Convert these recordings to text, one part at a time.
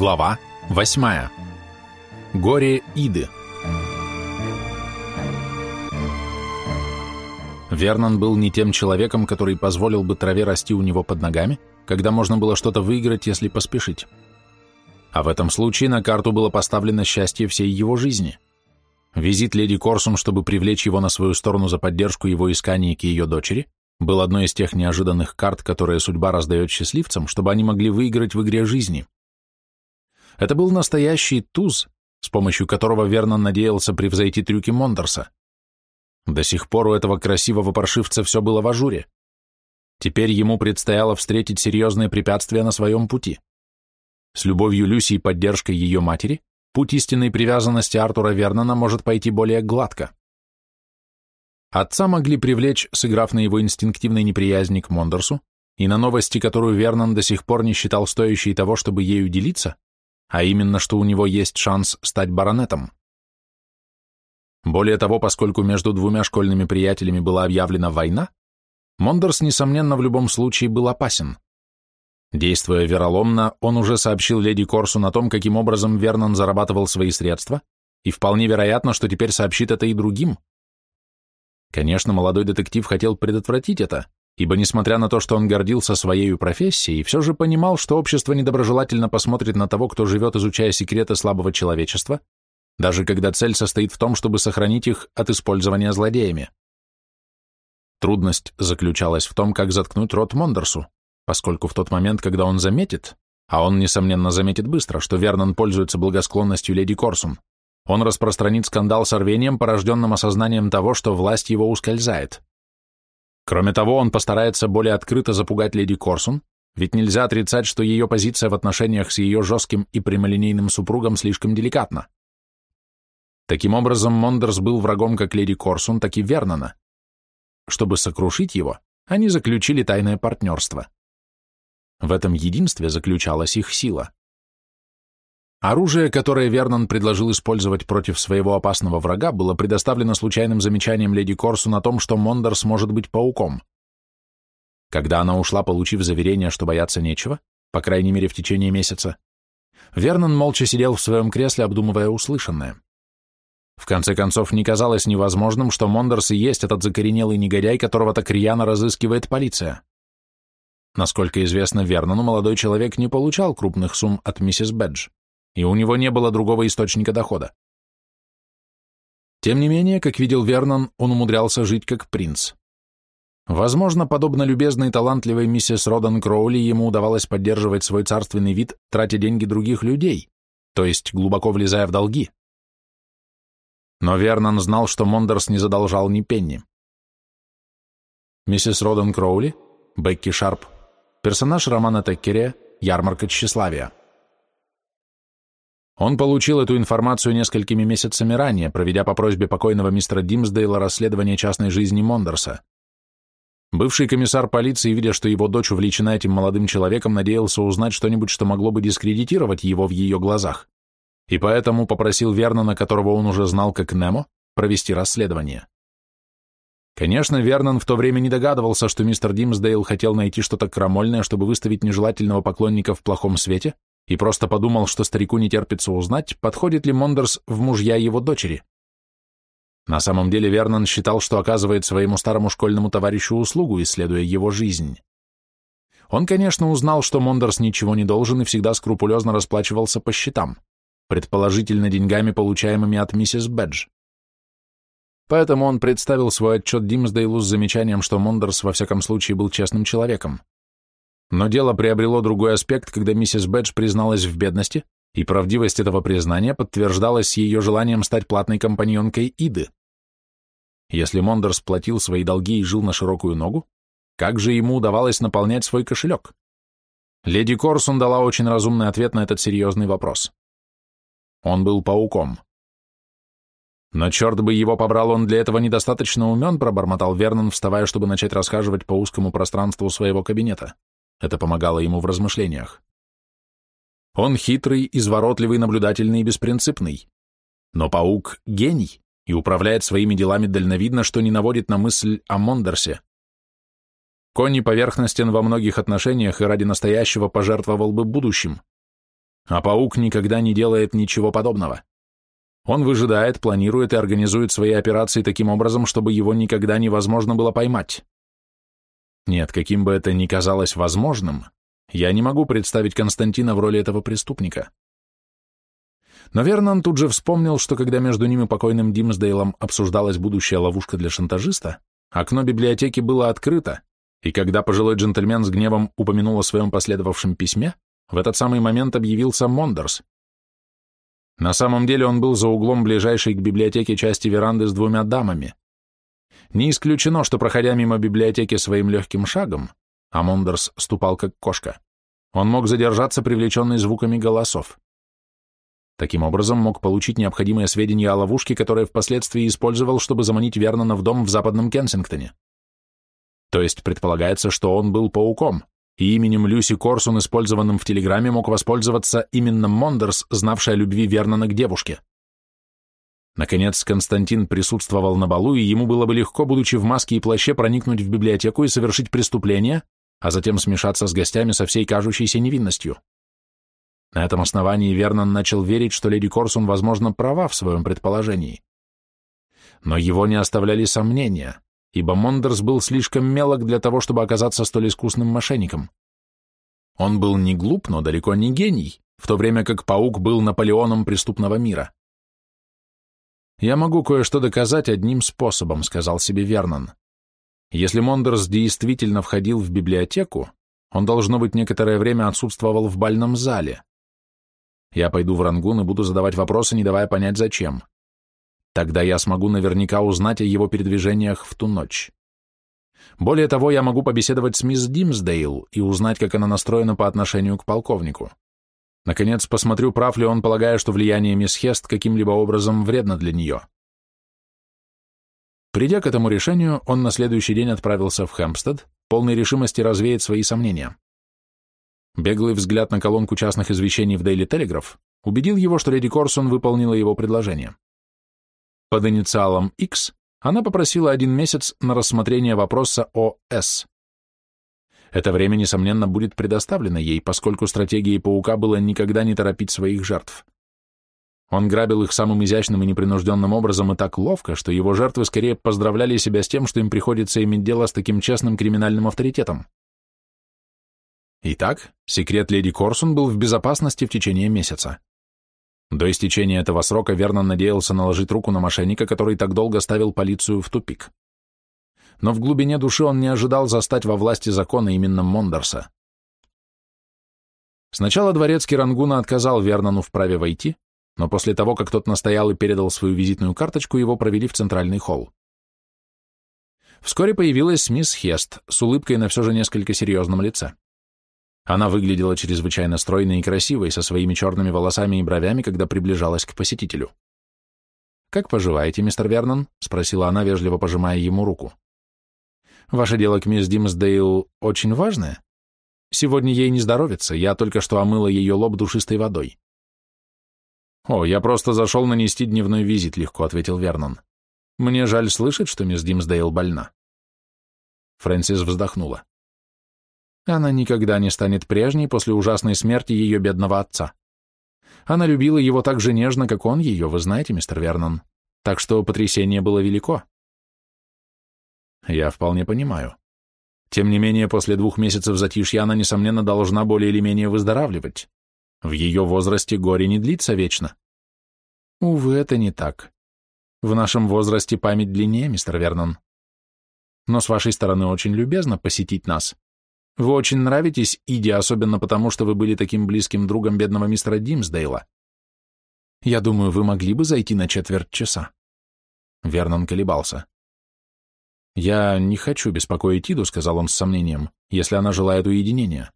Глава 8. Горе Иды. Вернон был не тем человеком, который позволил бы траве расти у него под ногами, когда можно было что-то выиграть, если поспешить. А в этом случае на карту было поставлено счастье всей его жизни. Визит леди Корсун, чтобы привлечь его на свою сторону за поддержку его исканий к ее дочери, был одной из тех неожиданных карт, которые судьба раздает счастливцам, чтобы они могли выиграть в игре жизни. Это был настоящий туз, с помощью которого Вернон надеялся превзойти трюки Мондерса. До сих пор у этого красивого паршивца все было в ажуре. Теперь ему предстояло встретить серьезные препятствия на своем пути. С любовью Люси и поддержкой ее матери путь истинной привязанности Артура Вернона может пойти более гладко. Отца могли привлечь, сыграв на его инстинктивной неприязни к Мондерсу, и на новости, которую Вернон до сих пор не считал стоящей того, чтобы ею делиться, а именно, что у него есть шанс стать баронетом. Более того, поскольку между двумя школьными приятелями была объявлена война, Мондерс, несомненно, в любом случае был опасен. Действуя вероломно, он уже сообщил леди Корсун о том, каким образом Вернон зарабатывал свои средства, и вполне вероятно, что теперь сообщит это и другим. Конечно, молодой детектив хотел предотвратить это, ибо, несмотря на то, что он гордился своей профессией, все же понимал, что общество недоброжелательно посмотрит на того, кто живет, изучая секреты слабого человечества, даже когда цель состоит в том, чтобы сохранить их от использования злодеями. Трудность заключалась в том, как заткнуть рот Мондерсу, поскольку в тот момент, когда он заметит, а он, несомненно, заметит быстро, что Вернон пользуется благосклонностью леди Корсун, он распространит скандал с рвением, порожденным осознанием того, что власть его ускользает. Кроме того, он постарается более открыто запугать леди Корсун, ведь нельзя отрицать, что ее позиция в отношениях с ее жестким и прямолинейным супругом слишком деликатна. Таким образом, Мондерс был врагом как леди Корсун, так и Вернона. Чтобы сокрушить его, они заключили тайное партнерство. В этом единстве заключалась их сила. Оружие, которое Вернон предложил использовать против своего опасного врага, было предоставлено случайным замечанием леди Корсун о том, что Мондерс может быть пауком. Когда она ушла, получив заверение, что бояться нечего, по крайней мере в течение месяца, Вернон молча сидел в своем кресле, обдумывая услышанное. В конце концов, не казалось невозможным, что Мондерс и есть этот закоренелый негодяй, которого так рьяно разыскивает полиция. Насколько известно Вернону, молодой человек не получал крупных сумм от миссис Бэдж и у него не было другого источника дохода. Тем не менее, как видел Вернон, он умудрялся жить как принц. Возможно, подобно любезной и талантливой миссис Родон Кроули, ему удавалось поддерживать свой царственный вид, тратя деньги других людей, то есть глубоко влезая в долги. Но Вернон знал, что Мондерс не задолжал ни пенни. Миссис Родан Кроули, Бекки Шарп, персонаж романа Теккере «Ярмарка тщеславия». Он получил эту информацию несколькими месяцами ранее, проведя по просьбе покойного мистера Димсдейла расследование частной жизни Мондерса. Бывший комиссар полиции, видя, что его дочь увлечена этим молодым человеком, надеялся узнать что-нибудь, что могло бы дискредитировать его в ее глазах, и поэтому попросил Вернона, которого он уже знал как Немо, провести расследование. Конечно, Вернон в то время не догадывался, что мистер Димсдейл хотел найти что-то крамольное, чтобы выставить нежелательного поклонника в плохом свете, и просто подумал, что старику не терпится узнать, подходит ли Мондерс в мужья его дочери. На самом деле Вернон считал, что оказывает своему старому школьному товарищу услугу, исследуя его жизнь. Он, конечно, узнал, что Мондерс ничего не должен и всегда скрупулезно расплачивался по счетам, предположительно деньгами, получаемыми от миссис Бэдж. Поэтому он представил свой отчет Димсдейлу с замечанием, что Мондерс во всяком случае был честным человеком. Но дело приобрело другой аспект, когда миссис Бэдж призналась в бедности, и правдивость этого признания подтверждалась ее желанием стать платной компаньонкой Иды. Если Мондерс платил свои долги и жил на широкую ногу, как же ему удавалось наполнять свой кошелек? Леди Корсун дала очень разумный ответ на этот серьезный вопрос. Он был пауком. Но черт бы его побрал, он для этого недостаточно умен, пробормотал Вернон, вставая, чтобы начать расхаживать по узкому пространству своего кабинета. Это помогало ему в размышлениях. Он хитрый, изворотливый, наблюдательный и беспринципный. Но паук — гений и управляет своими делами дальновидно, что не наводит на мысль о Мондерсе. Конни поверхностен во многих отношениях и ради настоящего пожертвовал бы будущим. А паук никогда не делает ничего подобного. Он выжидает, планирует и организует свои операции таким образом, чтобы его никогда невозможно было поймать. Нет, каким бы это ни казалось возможным, я не могу представить Константина в роли этого преступника. Но Вернон тут же вспомнил, что когда между ним и покойным Димсдейлом обсуждалась будущая ловушка для шантажиста, окно библиотеки было открыто, и когда пожилой джентльмен с гневом упомянул о своем последовавшем письме, в этот самый момент объявился Мондерс. На самом деле он был за углом ближайшей к библиотеке части веранды с двумя дамами. Не исключено, что, проходя мимо библиотеки своим легким шагом, а Мондерс ступал как кошка, он мог задержаться, привлеченный звуками голосов. Таким образом, мог получить необходимые сведения о ловушке, которую впоследствии использовал, чтобы заманить Вернона в дом в западном Кенсингтоне. То есть предполагается, что он был пауком, и именем Люси Корсун, использованным в телеграмме, мог воспользоваться именно Мондерс, знавший о любви Вернона к девушке. Наконец, Константин присутствовал на балу, и ему было бы легко, будучи в маске и плаще, проникнуть в библиотеку и совершить преступление, а затем смешаться с гостями со всей кажущейся невинностью. На этом основании Вернон начал верить, что леди Корсун, возможно, права в своем предположении. Но его не оставляли сомнения, ибо Мондерс был слишком мелок для того, чтобы оказаться столь искусным мошенником. Он был не глуп, но далеко не гений, в то время как паук был Наполеоном преступного мира. «Я могу кое-что доказать одним способом», — сказал себе Вернон. «Если Мондерс действительно входил в библиотеку, он, должно быть, некоторое время отсутствовал в бальном зале. Я пойду в Рангун и буду задавать вопросы, не давая понять зачем. Тогда я смогу наверняка узнать о его передвижениях в ту ночь. Более того, я могу побеседовать с мисс Димсдейл и узнать, как она настроена по отношению к полковнику. Наконец, посмотрю, прав ли он, полагая, что влияние мисс Хест каким-либо образом вредно для нее. Придя к этому решению, он на следующий день отправился в Хэмпстед, полной решимости развеять свои сомнения. Беглый взгляд на колонку частных извещений в Daily Telegraph убедил его, что леди Корсон выполнила его предложение. Под инициалом X она попросила один месяц на рассмотрение вопроса о С. Это время, несомненно, будет предоставлено ей, поскольку стратегией паука было никогда не торопить своих жертв. Он грабил их самым изящным и непринужденным образом и так ловко, что его жертвы скорее поздравляли себя с тем, что им приходится иметь дело с таким честным криминальным авторитетом. Итак, секрет леди Корсун был в безопасности в течение месяца. До истечения этого срока Вернон надеялся наложить руку на мошенника, который так долго ставил полицию в тупик. Но в глубине души он не ожидал застать во власти закона именно Мондерса. Сначала дворецкий Рангуна отказал Вернону в праве войти, но после того, как тот настоял и передал свою визитную карточку, его провели в центральный холл. Вскоре появилась мисс Хест с улыбкой на все же несколько серьезном лице. Она выглядела чрезвычайно стройной и красивой, со своими черными волосами и бровями, когда приближалась к посетителю. «Как поживаете, мистер Вернон?» — спросила она, вежливо пожимая ему руку. «Ваше дело к мисс Димсдейл очень важное? Сегодня ей не здоровится, я только что омыла ее лоб душистой водой». «О, я просто зашел нанести дневной визит», — легко ответил Вернон. «Мне жаль слышать, что мисс Димсдейл больна». Фрэнсис вздохнула. Она никогда не станет прежней после ужасной смерти ее бедного отца. Она любила его так же нежно, как он ее, вы знаете, мистер Вернон. Так что потрясение было велико. Я вполне понимаю. Тем не менее, после двух месяцев затишья она, несомненно, должна более или менее выздоравливать. В ее возрасте горе не длится вечно. Увы, это не так. В нашем возрасте память длиннее, мистер Вернон. Но с вашей стороны очень любезно посетить нас. Вы очень нравитесь Иди, особенно потому, что вы были таким близким другом бедного мистера Димсдейла. Я думаю, вы могли бы зайти на четверть часа. Вернон колебался. «Я не хочу беспокоить Иду», — сказал он с сомнением, «если она желает уединения».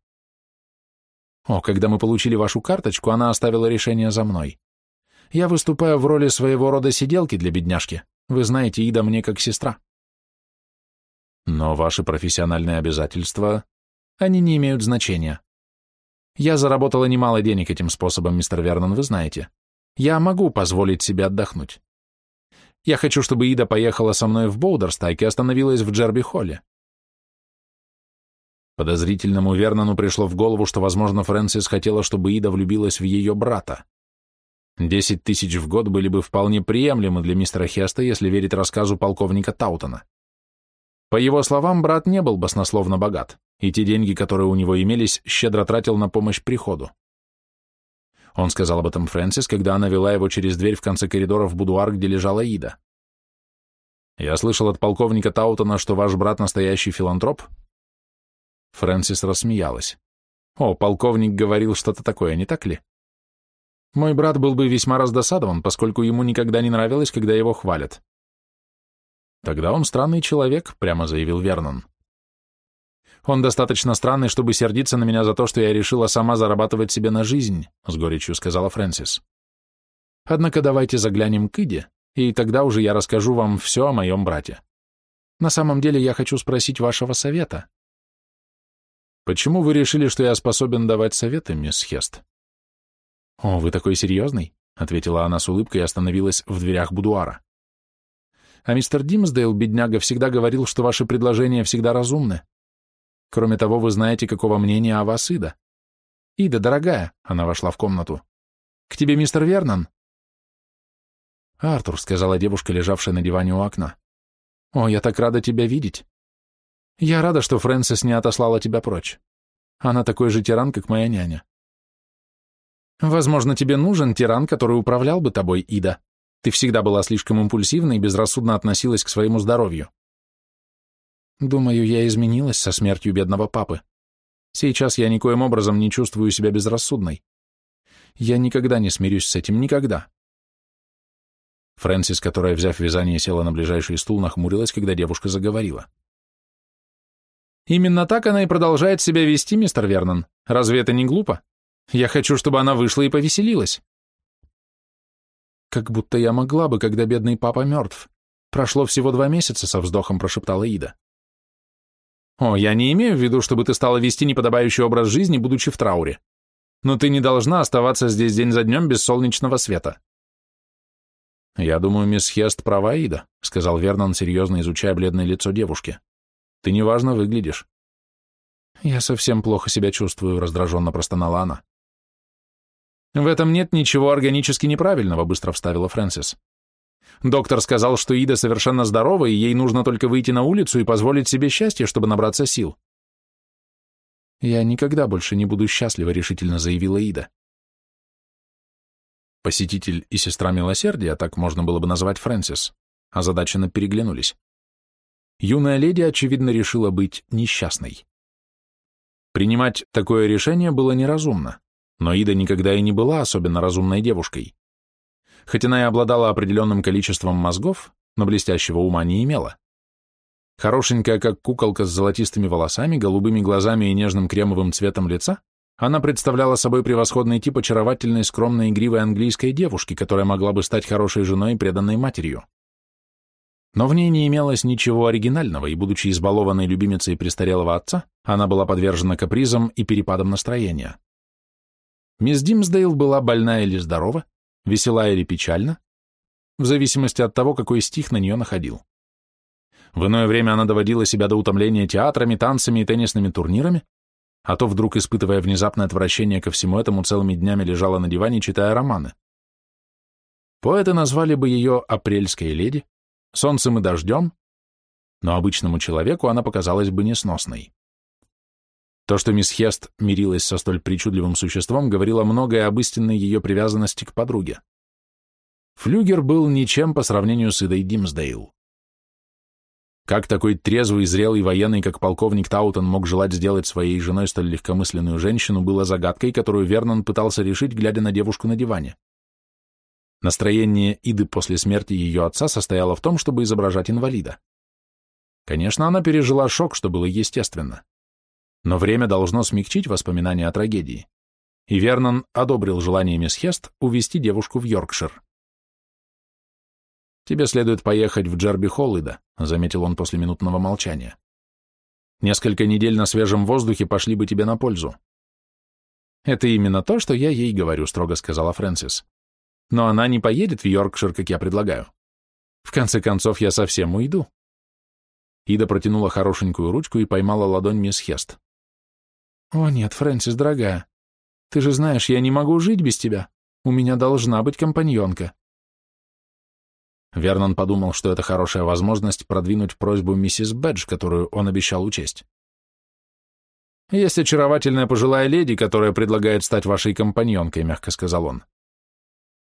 «О, когда мы получили вашу карточку, она оставила решение за мной. Я выступаю в роли своего рода сиделки для бедняжки. Вы знаете, Ида мне как сестра». «Но ваши профессиональные обязательства они не имеют значения. Я заработала немало денег этим способом, мистер Вернон, вы знаете. Я могу позволить себе отдохнуть. Я хочу, чтобы Ида поехала со мной в Боудерстайк и остановилась в Джерби-Холле. Подозрительному Вернону пришло в голову, что, возможно, Фрэнсис хотела, чтобы Ида влюбилась в ее брата. Десять тысяч в год были бы вполне приемлемы для мистера Хеста, если верить рассказу полковника Таутона. По его словам, брат не был баснословно богат, и те деньги, которые у него имелись, щедро тратил на помощь приходу. Он сказал об этом Фрэнсис, когда она вела его через дверь в конце коридора в будуар, где лежала Ида. «Я слышал от полковника Таутона, что ваш брат настоящий филантроп?» Фрэнсис рассмеялась. «О, полковник говорил что-то такое, не так ли?» «Мой брат был бы весьма раздосадован, поскольку ему никогда не нравилось, когда его хвалят». «Тогда он странный человек», — прямо заявил Вернон. «Он достаточно странный, чтобы сердиться на меня за то, что я решила сама зарабатывать себе на жизнь», — с горечью сказала Фрэнсис. «Однако давайте заглянем к Иде, и тогда уже я расскажу вам все о моем брате. На самом деле я хочу спросить вашего совета». Почему вы решили, что я способен давать советы, мисс Хест? О, вы такой серьезный, ответила она с улыбкой и остановилась в дверях будуара. А мистер Димсдейл, бедняга, всегда говорил, что ваши предложения всегда разумны. Кроме того, вы знаете, какого мнения о вас Ида. Ида, дорогая, она вошла в комнату. К тебе мистер Вернон? Артур, сказала девушка, лежавшая на диване у окна. О, я так рада тебя видеть. Я рада, что Фрэнсис не отослала тебя прочь. Она такой же тиран, как моя няня. Возможно, тебе нужен тиран, который управлял бы тобой, Ида. Ты всегда была слишком импульсивна и безрассудно относилась к своему здоровью. Думаю, я изменилась со смертью бедного папы. Сейчас я никоим образом не чувствую себя безрассудной. Я никогда не смирюсь с этим, никогда. Фрэнсис, которая, взяв вязание, села на ближайший стул, нахмурилась, когда девушка заговорила. Именно так она и продолжает себя вести, мистер Вернон. Разве это не глупо? Я хочу, чтобы она вышла и повеселилась. Как будто я могла бы, когда бедный папа мертв. Прошло всего два месяца, со вздохом прошептала Ида. О, я не имею в виду, чтобы ты стала вести неподобающий образ жизни, будучи в трауре. Но ты не должна оставаться здесь день за днем без солнечного света. Я думаю, мисс Хест права, Ида, сказал Вернон, серьезно изучая бледное лицо девушки. Ты неважно выглядишь. Я совсем плохо себя чувствую, раздраженно простонала она. В этом нет ничего органически неправильного, быстро вставила Фрэнсис. Доктор сказал, что Ида совершенно здорова, и ей нужно только выйти на улицу и позволить себе счастье, чтобы набраться сил. «Я никогда больше не буду счастлива», — решительно заявила Ида. Посетитель и сестра милосердия, так можно было бы назвать Фрэнсис, озадаченно переглянулись юная леди, очевидно, решила быть несчастной. Принимать такое решение было неразумно, но Ида никогда и не была особенно разумной девушкой. Хоть она и обладала определенным количеством мозгов, но блестящего ума не имела. Хорошенькая, как куколка с золотистыми волосами, голубыми глазами и нежным кремовым цветом лица, она представляла собой превосходный тип очаровательной, скромной, игривой английской девушки, которая могла бы стать хорошей женой и преданной матерью. Но в ней не имелось ничего оригинального, и, будучи избалованной любимицей престарелого отца, она была подвержена капризам и перепадам настроения. Мисс Димсдейл была больна или здорова, весела или печальна, в зависимости от того, какой стих на нее находил. В иное время она доводила себя до утомления театрами, танцами и теннисными турнирами, а то вдруг, испытывая внезапное отвращение ко всему этому, целыми днями лежала на диване, читая романы. Поэты назвали бы ее «апрельской леди», солнцем и дождем, но обычному человеку она показалась бы несносной. То, что мисс Хест мирилась со столь причудливым существом, говорило многое об истинной ее привязанности к подруге. Флюгер был ничем по сравнению с Идой Димсдейл. Как такой трезвый, зрелый военный, как полковник Таутон, мог желать сделать своей женой столь легкомысленную женщину, было загадкой, которую Вернон пытался решить, глядя на девушку на диване. Настроение Иды после смерти ее отца состояло в том, чтобы изображать инвалида. Конечно, она пережила шок, что было естественно. Но время должно смягчить воспоминания о трагедии. И Вернон одобрил желание мисс Хест увезти девушку в Йоркшир. «Тебе следует поехать в Джерби Холлида», — заметил он после минутного молчания. «Несколько недель на свежем воздухе пошли бы тебе на пользу». «Это именно то, что я ей говорю», — строго сказала Фрэнсис но она не поедет в Йоркшир, как я предлагаю. В конце концов, я совсем уйду. Ида протянула хорошенькую ручку и поймала ладонь мисс Хест. О нет, Фрэнсис, дорогая, ты же знаешь, я не могу жить без тебя. У меня должна быть компаньонка. Вернон подумал, что это хорошая возможность продвинуть просьбу миссис Бэдж, которую он обещал учесть. «Есть очаровательная пожилая леди, которая предлагает стать вашей компаньонкой», — мягко сказал он.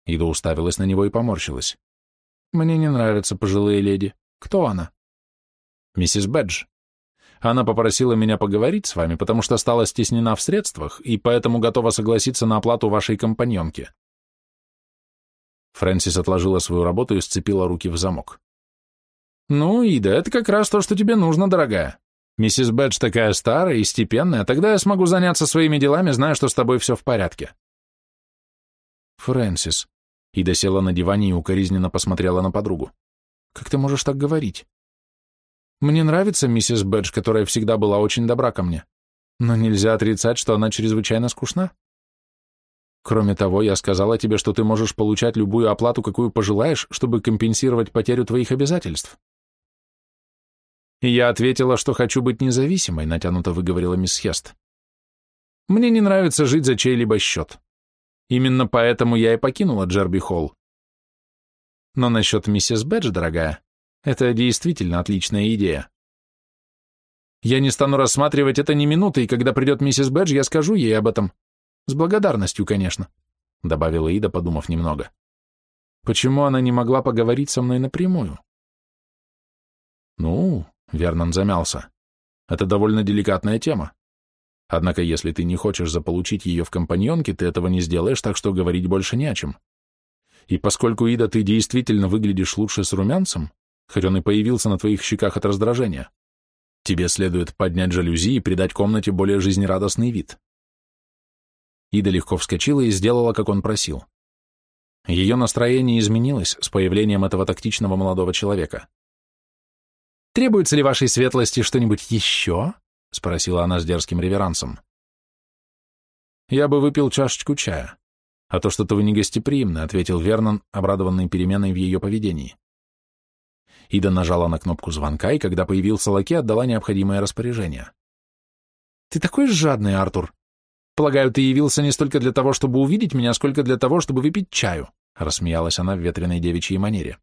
Ида уставилась на него и поморщилась. «Мне не нравятся пожилые леди. Кто она?» «Миссис Бэдж. Она попросила меня поговорить с вами, потому что стала стеснена в средствах и поэтому готова согласиться на оплату вашей компаньонки». Фрэнсис отложила свою работу и сцепила руки в замок. «Ну, Ида, это как раз то, что тебе нужно, дорогая. Миссис Бэдж такая старая и степенная, тогда я смогу заняться своими делами, зная, что с тобой все в порядке». «Фрэнсис», — Ида села на диване и укоризненно посмотрела на подругу. «Как ты можешь так говорить? Мне нравится миссис Бэдж, которая всегда была очень добра ко мне, но нельзя отрицать, что она чрезвычайно скучна. Кроме того, я сказала тебе, что ты можешь получать любую оплату, какую пожелаешь, чтобы компенсировать потерю твоих обязательств. И я ответила, что хочу быть независимой, натянуто выговорила мисс Хест. Мне не нравится жить за чей-либо счет. Именно поэтому я и покинула Джерби Холл. Но насчет миссис Бэдж, дорогая, это действительно отличная идея. Я не стану рассматривать это ни минуты, и когда придет миссис Бэдж, я скажу ей об этом. С благодарностью, конечно, — добавила Ида, подумав немного. Почему она не могла поговорить со мной напрямую? Ну, Вернон замялся. Это довольно деликатная тема. Однако, если ты не хочешь заполучить ее в компаньонке, ты этого не сделаешь, так что говорить больше не о чем. И поскольку, Ида, ты действительно выглядишь лучше с румянцем, хоть он и появился на твоих щеках от раздражения, тебе следует поднять жалюзи и придать комнате более жизнерадостный вид. Ида легко вскочила и сделала, как он просил. Ее настроение изменилось с появлением этого тактичного молодого человека. «Требуется ли вашей светлости что-нибудь еще?» — спросила она с дерзким реверансом. «Я бы выпил чашечку чая. А то что-то вы не гостеприимны», — ответил Вернон, обрадованный переменой в ее поведении. Ида нажала на кнопку звонка, и когда появился лаке, отдала необходимое распоряжение. «Ты такой жадный, Артур!» Полагаю, ты явился не столько для того, чтобы увидеть меня, сколько для того, чтобы выпить чаю», — рассмеялась она в ветреной девичьей манере.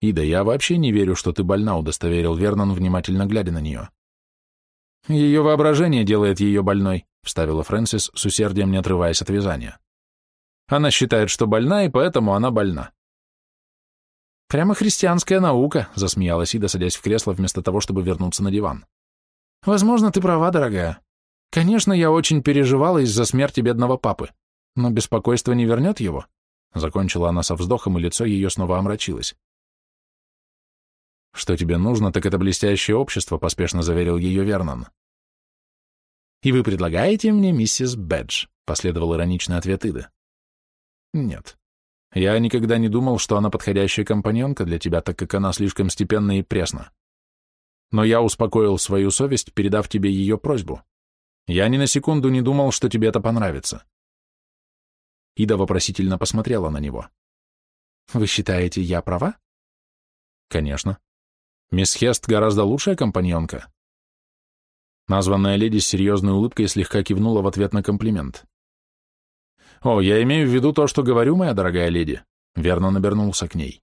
«Ида, я вообще не верю, что ты больна», — удостоверил Вернон, внимательно глядя на нее. «Ее воображение делает ее больной», — вставила Фрэнсис, с усердием не отрываясь от вязания. «Она считает, что больна, и поэтому она больна». «Прямо христианская наука», — засмеялась Ида, садясь в кресло, вместо того, чтобы вернуться на диван. «Возможно, ты права, дорогая. Конечно, я очень переживала из-за смерти бедного папы, но беспокойство не вернет его. Закончила она со вздохом, и лицо ее снова омрачилось. «Что тебе нужно, так это блестящее общество», — поспешно заверил ее Вернон. «И вы предлагаете мне миссис Бэдж?» — последовал ироничный ответ Иды. «Нет. Я никогда не думал, что она подходящая компаньонка для тебя, так как она слишком степенна и пресна. Но я успокоил свою совесть, передав тебе ее просьбу. Я ни на секунду не думал, что тебе это понравится. Ида вопросительно посмотрела на него. Вы считаете, я права? Конечно. Мисс Хест гораздо лучшая компаньонка. Названная леди с серьезной улыбкой слегка кивнула в ответ на комплимент. «О, я имею в виду то, что говорю, моя дорогая леди», — верно набернулся к ней.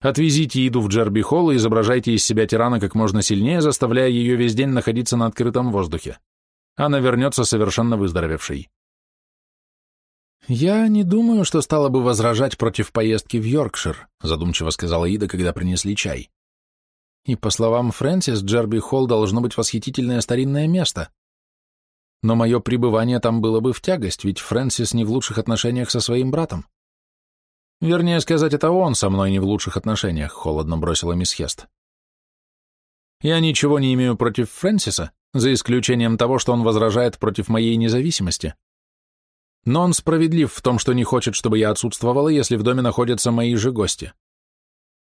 «Отвезите Иду в Джерби Холл и изображайте из себя тирана как можно сильнее, заставляя ее весь день находиться на открытом воздухе она вернется совершенно выздоровевшей. «Я не думаю, что стала бы возражать против поездки в Йоркшир», задумчиво сказала Ида, когда принесли чай. «И, по словам Фрэнсис, Джерби Холл должно быть восхитительное старинное место. Но мое пребывание там было бы в тягость, ведь Фрэнсис не в лучших отношениях со своим братом». «Вернее сказать, это он со мной не в лучших отношениях», — холодно бросила мисс Хест. «Я ничего не имею против Фрэнсиса, за исключением того, что он возражает против моей независимости. Но он справедлив в том, что не хочет, чтобы я отсутствовала, если в доме находятся мои же гости.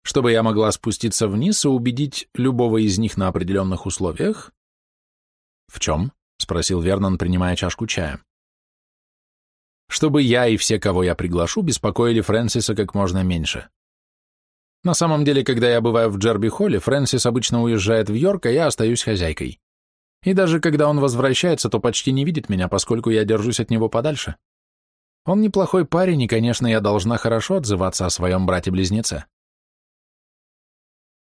Чтобы я могла спуститься вниз и убедить любого из них на определенных условиях? В чем? — спросил Вернон, принимая чашку чая. Чтобы я и все, кого я приглашу, беспокоили Фрэнсиса как можно меньше. На самом деле, когда я бываю в Джерби-Холле, Фрэнсис обычно уезжает в Йорк, а я остаюсь хозяйкой. И даже когда он возвращается, то почти не видит меня, поскольку я держусь от него подальше. Он неплохой парень, и, конечно, я должна хорошо отзываться о своем брате-близнеце.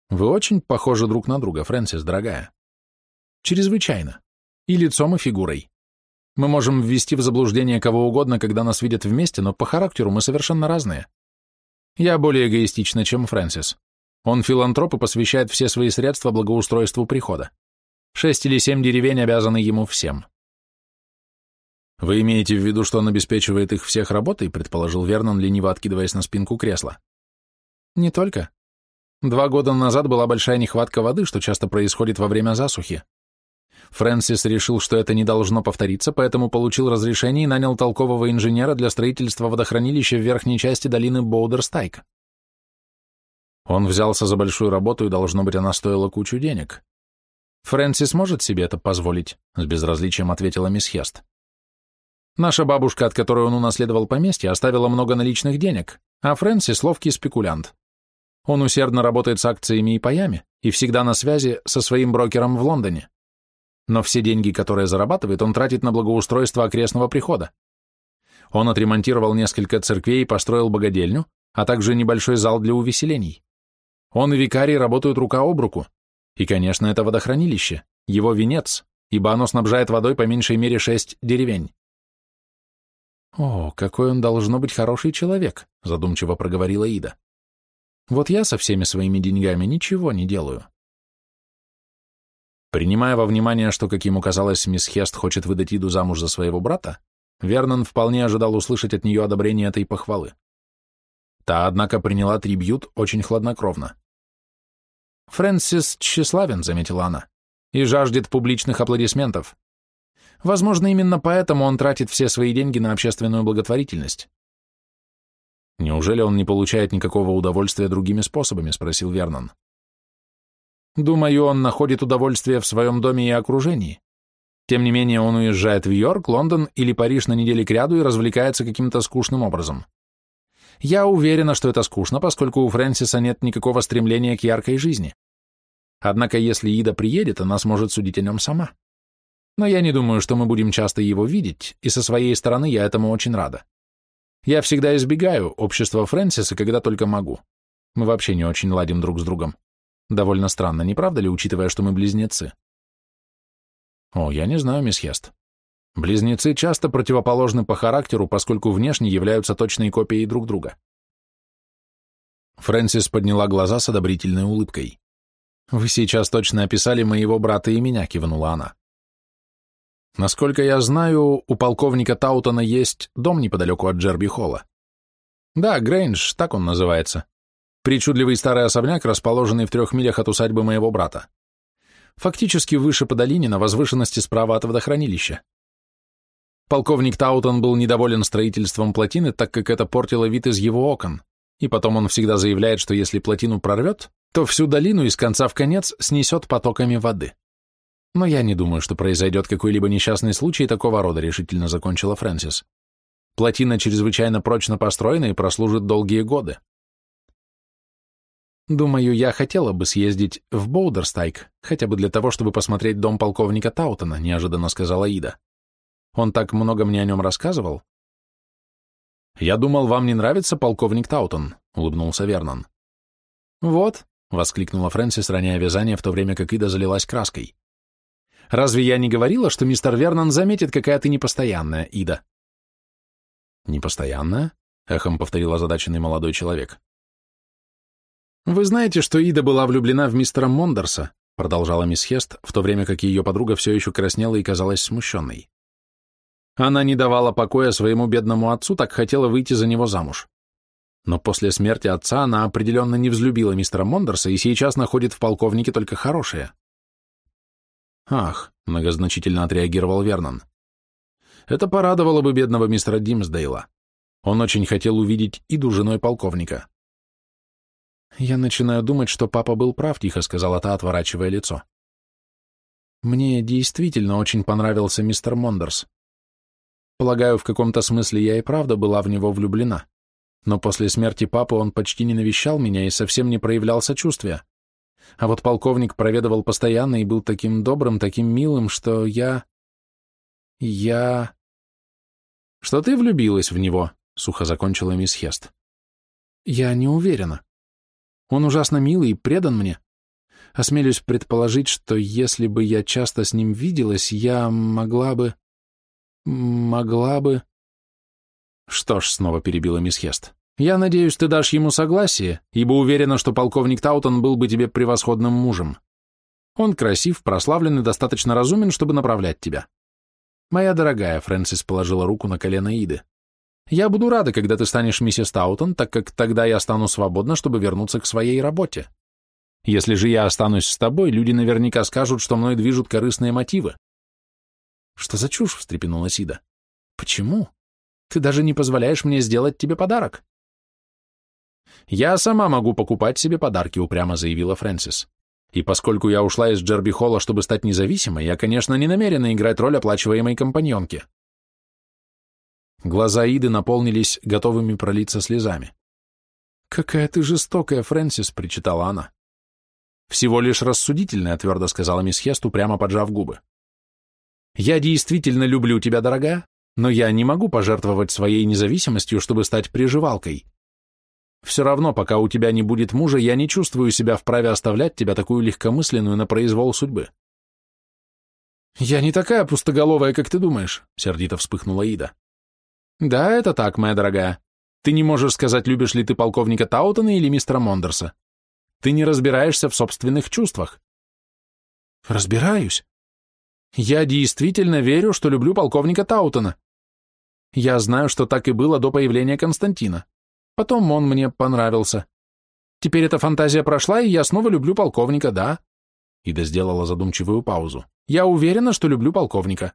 Вы очень похожи друг на друга, Фрэнсис, дорогая. Чрезвычайно. И лицом, и фигурой. Мы можем ввести в заблуждение кого угодно, когда нас видят вместе, но по характеру мы совершенно разные. Я более эгоистична, чем Фрэнсис. Он филантроп и посвящает все свои средства благоустройству прихода. Шесть или семь деревень обязаны ему всем. Вы имеете в виду, что он обеспечивает их всех работой, предположил Вернон, лениво откидываясь на спинку кресла. Не только. Два года назад была большая нехватка воды, что часто происходит во время засухи. Фрэнсис решил, что это не должно повториться, поэтому получил разрешение и нанял толкового инженера для строительства водохранилища в верхней части долины Боудерстайк. Он взялся за большую работу, и, должно быть, она стоила кучу денег. Фрэнсис может себе это позволить, с безразличием ответила мисс Хест. Наша бабушка, от которой он унаследовал поместье, оставила много наличных денег, а Фрэнсис — ловкий спекулянт. Он усердно работает с акциями и паями и всегда на связи со своим брокером в Лондоне. Но все деньги, которые зарабатывает, он тратит на благоустройство окрестного прихода. Он отремонтировал несколько церквей и построил богадельню, а также небольшой зал для увеселений. Он и викарий работают рука об руку. И, конечно, это водохранилище, его венец, ибо оно снабжает водой по меньшей мере шесть деревень. «О, какой он должно быть хороший человек», — задумчиво проговорила Ида. «Вот я со всеми своими деньгами ничего не делаю». Принимая во внимание, что, как ему казалось, мисс Хест хочет выдать Иду замуж за своего брата, Вернон вполне ожидал услышать от нее одобрение этой похвалы. Та, однако, приняла трибьют очень хладнокровно. «Фрэнсис тщеславен», — заметила она, — «и жаждет публичных аплодисментов. Возможно, именно поэтому он тратит все свои деньги на общественную благотворительность. «Неужели он не получает никакого удовольствия другими способами?» — спросил Вернон. «Думаю, он находит удовольствие в своем доме и окружении. Тем не менее, он уезжает в Йорк, Лондон или Париж на неделе кряду и развлекается каким-то скучным образом. Я уверена, что это скучно, поскольку у Фрэнсиса нет никакого стремления к яркой жизни. Однако, если Ида приедет, она сможет судить о нем сама но я не думаю, что мы будем часто его видеть, и со своей стороны я этому очень рада. Я всегда избегаю общества Фрэнсиса, когда только могу. Мы вообще не очень ладим друг с другом. Довольно странно, не правда ли, учитывая, что мы близнецы? О, я не знаю, мисс Хест. Близнецы часто противоположны по характеру, поскольку внешне являются точной копией друг друга. Фрэнсис подняла глаза с одобрительной улыбкой. «Вы сейчас точно описали моего брата и меня», — кивнула она. Насколько я знаю, у полковника Таутона есть дом неподалеку от Джерби-Холла. Да, Грейндж, так он называется. Причудливый старый особняк, расположенный в трех милях от усадьбы моего брата. Фактически выше по долине, на возвышенности справа от водохранилища. Полковник Таутон был недоволен строительством плотины, так как это портило вид из его окон, и потом он всегда заявляет, что если плотину прорвет, то всю долину из конца в конец снесет потоками воды. Но я не думаю, что произойдет какой-либо несчастный случай такого рода, решительно закончила Фрэнсис. Плотина чрезвычайно прочно построена и прослужит долгие годы. Думаю, я хотела бы съездить в Боудерстайк, хотя бы для того, чтобы посмотреть дом полковника Таутона, неожиданно сказала Ида. Он так много мне о нем рассказывал. Я думал, вам не нравится полковник Таутон, улыбнулся Вернон. Вот, воскликнула Фрэнсис, роняя вязание, в то время как Ида залилась краской. Разве я не говорила, что мистер Вернон заметит, какая ты непостоянная, Ида?» «Непостоянная?» — эхом повторил озадаченный молодой человек. «Вы знаете, что Ида была влюблена в мистера Мондерса?» — продолжала мисс Хест, в то время как ее подруга все еще краснела и казалась смущенной. Она не давала покоя своему бедному отцу, так хотела выйти за него замуж. Но после смерти отца она определенно не взлюбила мистера Мондерса и сейчас находит в полковнике только хорошее. «Ах», — многозначительно отреагировал Вернон. «Это порадовало бы бедного мистера Димсдейла. Он очень хотел увидеть Иду женой полковника». «Я начинаю думать, что папа был прав», — тихо сказала та, отворачивая лицо. «Мне действительно очень понравился мистер Мондерс. Полагаю, в каком-то смысле я и правда была в него влюблена, но после смерти папы он почти не навещал меня и совсем не проявлял сочувствия. А вот полковник проведывал постоянно и был таким добрым, таким милым, что я... Я... Что ты влюбилась в него, сухо закончила мисс Хест. Я не уверена. Он ужасно милый и предан мне. Осмелюсь предположить, что если бы я часто с ним виделась, я могла бы... могла бы... Что ж, снова перебила мисс Хест. Я надеюсь, ты дашь ему согласие, ибо уверена, что полковник Таутон был бы тебе превосходным мужем. Он красив, прославлен и достаточно разумен, чтобы направлять тебя. Моя дорогая, Фрэнсис положила руку на колено Иды. Я буду рада, когда ты станешь миссис Таутон, так как тогда я стану свободна, чтобы вернуться к своей работе. Если же я останусь с тобой, люди наверняка скажут, что мной движут корыстные мотивы. Что за чушь, встрепенулась Ида. Почему? Ты даже не позволяешь мне сделать тебе подарок. Я сама могу покупать себе подарки, упрямо заявила Фрэнсис. И поскольку я ушла из Джерби Холла, чтобы стать независимой, я, конечно, не намерена играть роль оплачиваемой компаньонки. Глаза Иды наполнились готовыми пролиться слезами. «Какая ты жестокая, Фрэнсис», — причитала она. «Всего лишь рассудительная», — твердо сказала мисс Хесту, прямо поджав губы. «Я действительно люблю тебя, дорогая, но я не могу пожертвовать своей независимостью, чтобы стать приживалкой. Все равно, пока у тебя не будет мужа, я не чувствую себя вправе оставлять тебя такую легкомысленную на произвол судьбы». «Я не такая пустоголовая, как ты думаешь», — сердито вспыхнула Ида. «Да, это так, моя дорогая. Ты не можешь сказать, любишь ли ты полковника Таутона или мистера Мондерса. Ты не разбираешься в собственных чувствах». «Разбираюсь. Я действительно верю, что люблю полковника Таутона. Я знаю, что так и было до появления Константина. Потом он мне понравился. Теперь эта фантазия прошла, и я снова люблю полковника, да?» Ида сделала задумчивую паузу. «Я уверена, что люблю полковника.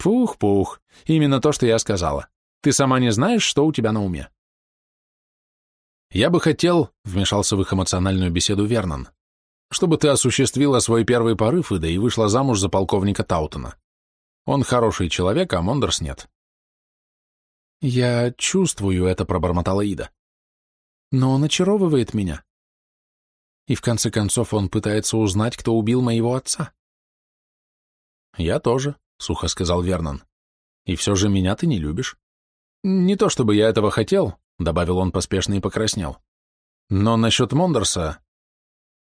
Пух-пух, именно то, что я сказала. Ты сама не знаешь, что у тебя на уме. Я бы хотел, вмешался в их эмоциональную беседу Вернон, чтобы ты осуществила свой первый порыв, Ида, и вышла замуж за полковника Таутона. Он хороший человек, а Мондерс нет. Я чувствую это, пробормотала Ида. Но он очаровывает меня. И в конце концов он пытается узнать, кто убил моего отца. Я тоже, сухо сказал Вернон. И все же меня ты не любишь. Не то чтобы я этого хотел, добавил он поспешно и покраснел. Но насчет Мондерса...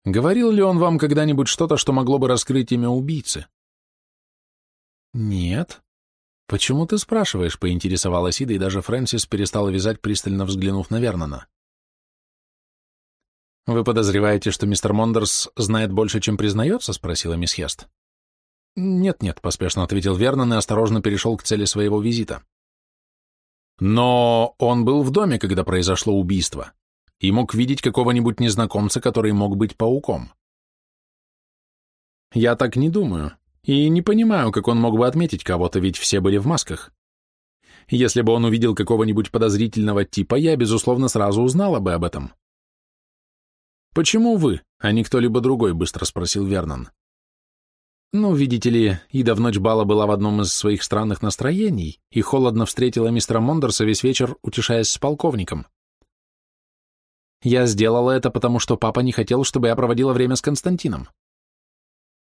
Говорил ли он вам когда-нибудь что-то, что могло бы раскрыть имя убийцы? Нет. Почему ты спрашиваешь, поинтересовалась Ида, и даже Фрэнсис перестала вязать, пристально взглянув на Вернона. «Вы подозреваете, что мистер Мондерс знает больше, чем признается?» — спросила мисс Хест. «Нет-нет», — поспешно ответил Вернон и осторожно перешел к цели своего визита. «Но он был в доме, когда произошло убийство, и мог видеть какого-нибудь незнакомца, который мог быть пауком». «Я так не думаю, и не понимаю, как он мог бы отметить кого-то, ведь все были в масках. Если бы он увидел какого-нибудь подозрительного типа, я, безусловно, сразу узнала бы об этом». «Почему вы, а не кто-либо другой?» — быстро спросил Вернон. Ну, видите ли, Ида в ночь бала была в одном из своих странных настроений и холодно встретила мистера Мондерса весь вечер, утешаясь с полковником. Я сделала это, потому что папа не хотел, чтобы я проводила время с Константином.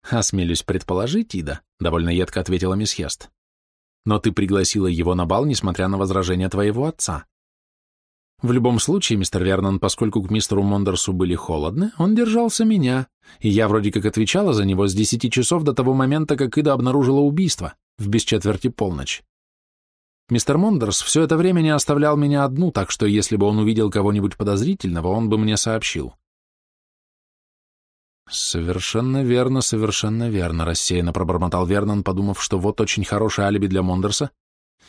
Осмелюсь предположить, Ида, довольно едко ответила мисс Хест. Но ты пригласила его на бал, несмотря на возражения твоего отца. В любом случае, мистер Вернон, поскольку к мистеру Мондерсу были холодны, он держался меня, и я вроде как отвечала за него с десяти часов до того момента, как Ида обнаружила убийство, в без четверти полночь. Мистер Мондерс все это время не оставлял меня одну, так что если бы он увидел кого-нибудь подозрительного, он бы мне сообщил. «Совершенно верно, совершенно верно», — рассеянно пробормотал Вернон, подумав, что вот очень хорошее алиби для Мондерса,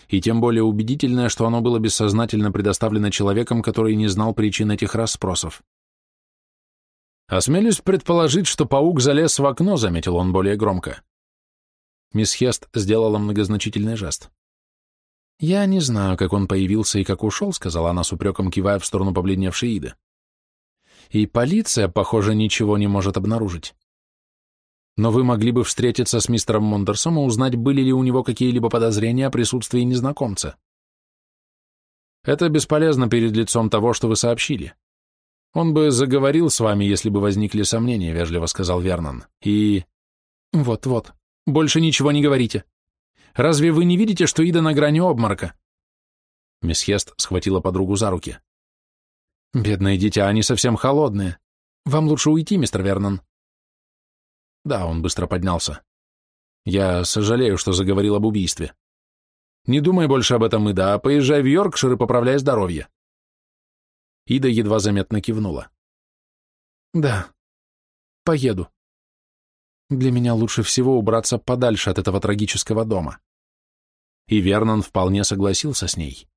и тем более убедительное, что оно было бессознательно предоставлено человеком, который не знал причин этих расспросов. «Осмелюсь предположить, что паук залез в окно», — заметил он более громко. Мисс Хест сделала многозначительный жест. «Я не знаю, как он появился и как ушел», — сказала она с упреком, кивая в сторону побледневшей Иды. «И полиция, похоже, ничего не может обнаружить но вы могли бы встретиться с мистером Мондерсом и узнать, были ли у него какие-либо подозрения о присутствии незнакомца. Это бесполезно перед лицом того, что вы сообщили. Он бы заговорил с вами, если бы возникли сомнения, вежливо сказал Вернон. И... Вот-вот. Больше ничего не говорите. Разве вы не видите, что Ида на грани обморока? Мисс Хест схватила подругу за руки. Бедные дитя, они совсем холодные. Вам лучше уйти, мистер Вернон. Да, он быстро поднялся. Я сожалею, что заговорил об убийстве. Не думай больше об этом, Ида, а поезжай в Йоркшир и поправляй здоровье. Ида едва заметно кивнула. Да, поеду. Для меня лучше всего убраться подальше от этого трагического дома. И Вернон вполне согласился с ней.